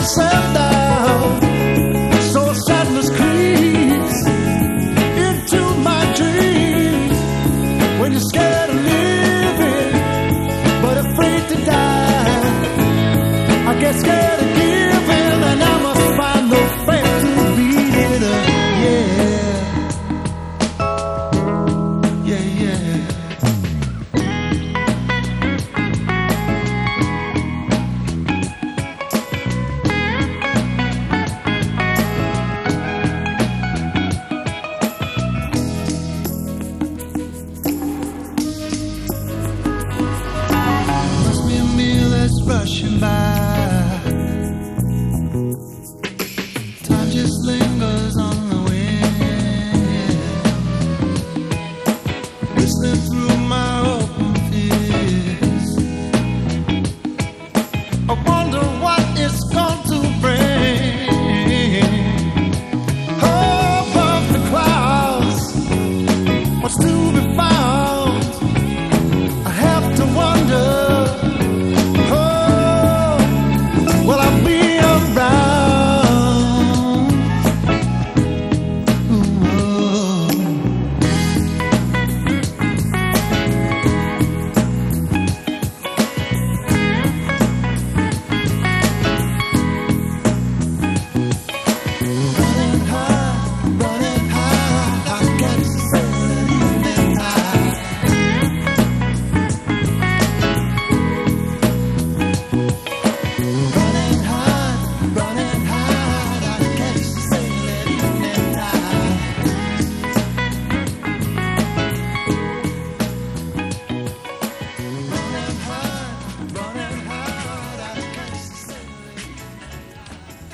myself. rushing by. Time just lingers on the wind, whistling through my.